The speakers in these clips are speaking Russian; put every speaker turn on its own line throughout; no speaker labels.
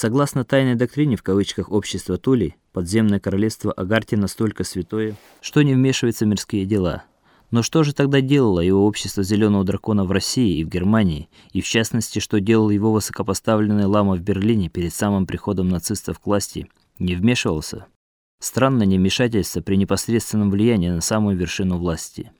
Согласно тайной доктрине в кавычках общества Тули, подземное королевство Агарти настолько святое, что не вмешивается в мирские дела. Но что же тогда делало его общество Зеленого дракона в России и в Германии, и в частности, что делал его высокопоставленный лама в Берлине перед самым приходом нацистов к власти? Не вмешивался. Странное невмешательство при непосредственном влиянии на самую вершину власти.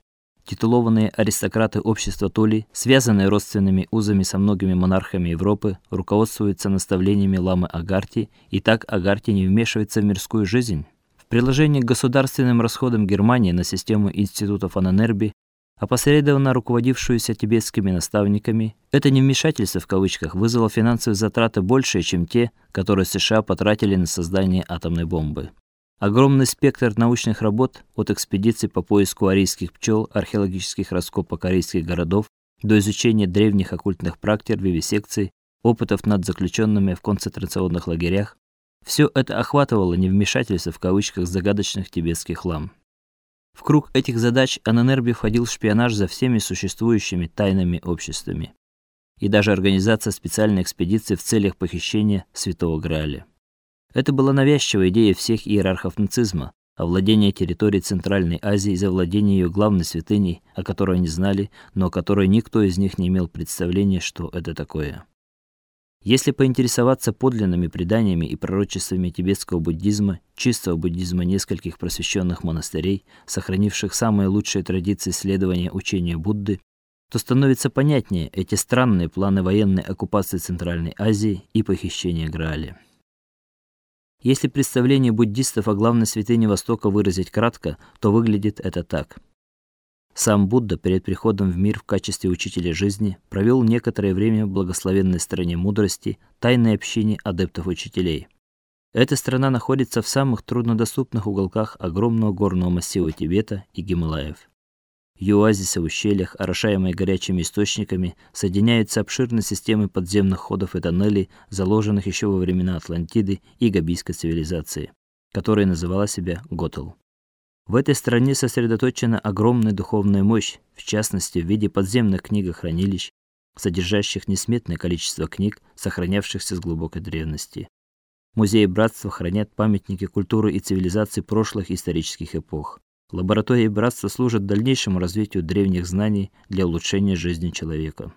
Титулованные аристократы общества Толи, связанные родственными узами со многими монархами Европы, руководствуются наставлениями ламы Агарти, и так Агарти не вмешивается в мирскую жизнь. В приложении к государственным расходам Германии на систему институтов Аненерби, опосредованно руководившуюся тибетскими наставниками, это невмешательство в кавычках вызвало финансовые затраты большие, чем те, которые США потратили на создание атомной бомбы. Огромный спектр научных работ от экспедиций по поиску арийских пчел, археологических раскопок корейских городов до изучения древних оккультных практик, вивисекций, опытов над заключенными в концентрационных лагерях, все это охватывало невмешательство в кавычках загадочных тибетских лам. В круг этих задач Аненерби входил шпионаж за всеми существующими тайными обществами и даже организация специальной экспедиции в целях похищения Святого Грааля. Это была навязчивая идея всех иерархов нацизма овладение территорией Центральной Азии и завладение ее главной святыней, о которой они знали, но о которой никто из них не имел представления, что это такое. Если поинтересоваться подлинными преданиями и пророчествами тибетского буддизма, чистого буддизма нескольких просвещенных монастырей, сохранивших самые лучшие традиции следования учению Будды, то становится понятнее эти странные планы военной оккупации Центральной Азии и похищения Грааля. Если представление буддистов о главной святыне Востока выразить кратко, то выглядит это так: сам Будда перед приходом в мир в качестве учителя жизни провел некоторое время в благословенной стране мудрости, тайной общине адептов-учителей. Эта страна находится в самых труднодоступных уголках огромного горного массива Тибета и Гималаев. Ее оазисы в ущельях, орошаемые горячими источниками, соединяются обширной системой подземных ходов и тоннелей, заложенных еще во времена Атлантиды и габийской цивилизации, которая называла себя Готл. В этой стране сосредоточена огромная духовная мощь, в частности, в виде подземных книгохранилищ, содержащих несметное количество книг, сохранявшихся с глубокой древности. Музеи братства хранят памятники культуры и цивилизации прошлых исторических эпох. Лаборатории братства служат дальнейшему развитию древних знаний для улучшения жизни человека.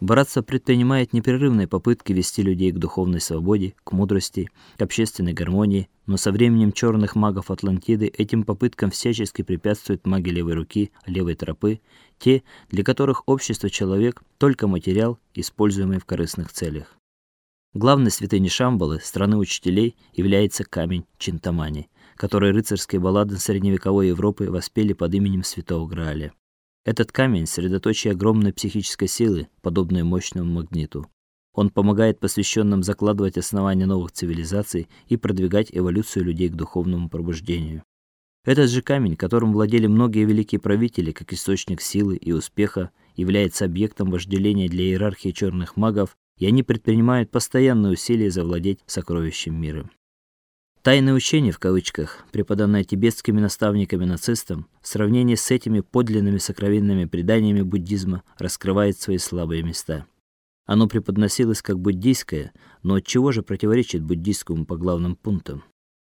Братство предпринимает непрерывные попытки вести людей к духовной свободе, к мудрости, к общественной гармонии, но со временем черных магов Атлантиды этим попыткам всячески препятствуют маги левой руки, левой тропы, те, для которых общество человек только материал, используемый в корыстных целях. Главной святыней Шамбалы, страны учителей, является камень Чинтамани, который рыцарские баллады средневековой Европы воспели под именем Святого Грааля. Этот камень средоточие огромной психической силы, подобной мощному магниту. Он помогает посвященным закладывать основания новых цивилизаций и продвигать эволюцию людей к духовному пробуждению. Этот же камень, которым владели многие великие правители, как источник силы и успеха, является объектом вожделения для иерархии черных магов, и они предпринимают постоянные усилия завладеть сокровищем мира. Тайное учение в кавычках, преподанное тибетскими наставниками нацистам, в сравнении с этими подлинными сокровенными преданиями буддизма, раскрывает свои слабые места. Оно преподносилось как буддийское, но от чего же противоречит буддийскому по главным пунктам?